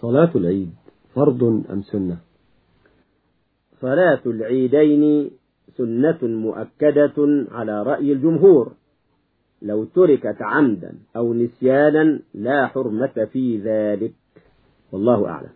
صلاة العيد فرض أم سنة؟ صلاة العيدين سنة مؤكدة على رأي الجمهور. لو تركت عمدا أو نسيانا لا حرمة في ذلك. والله أعلم.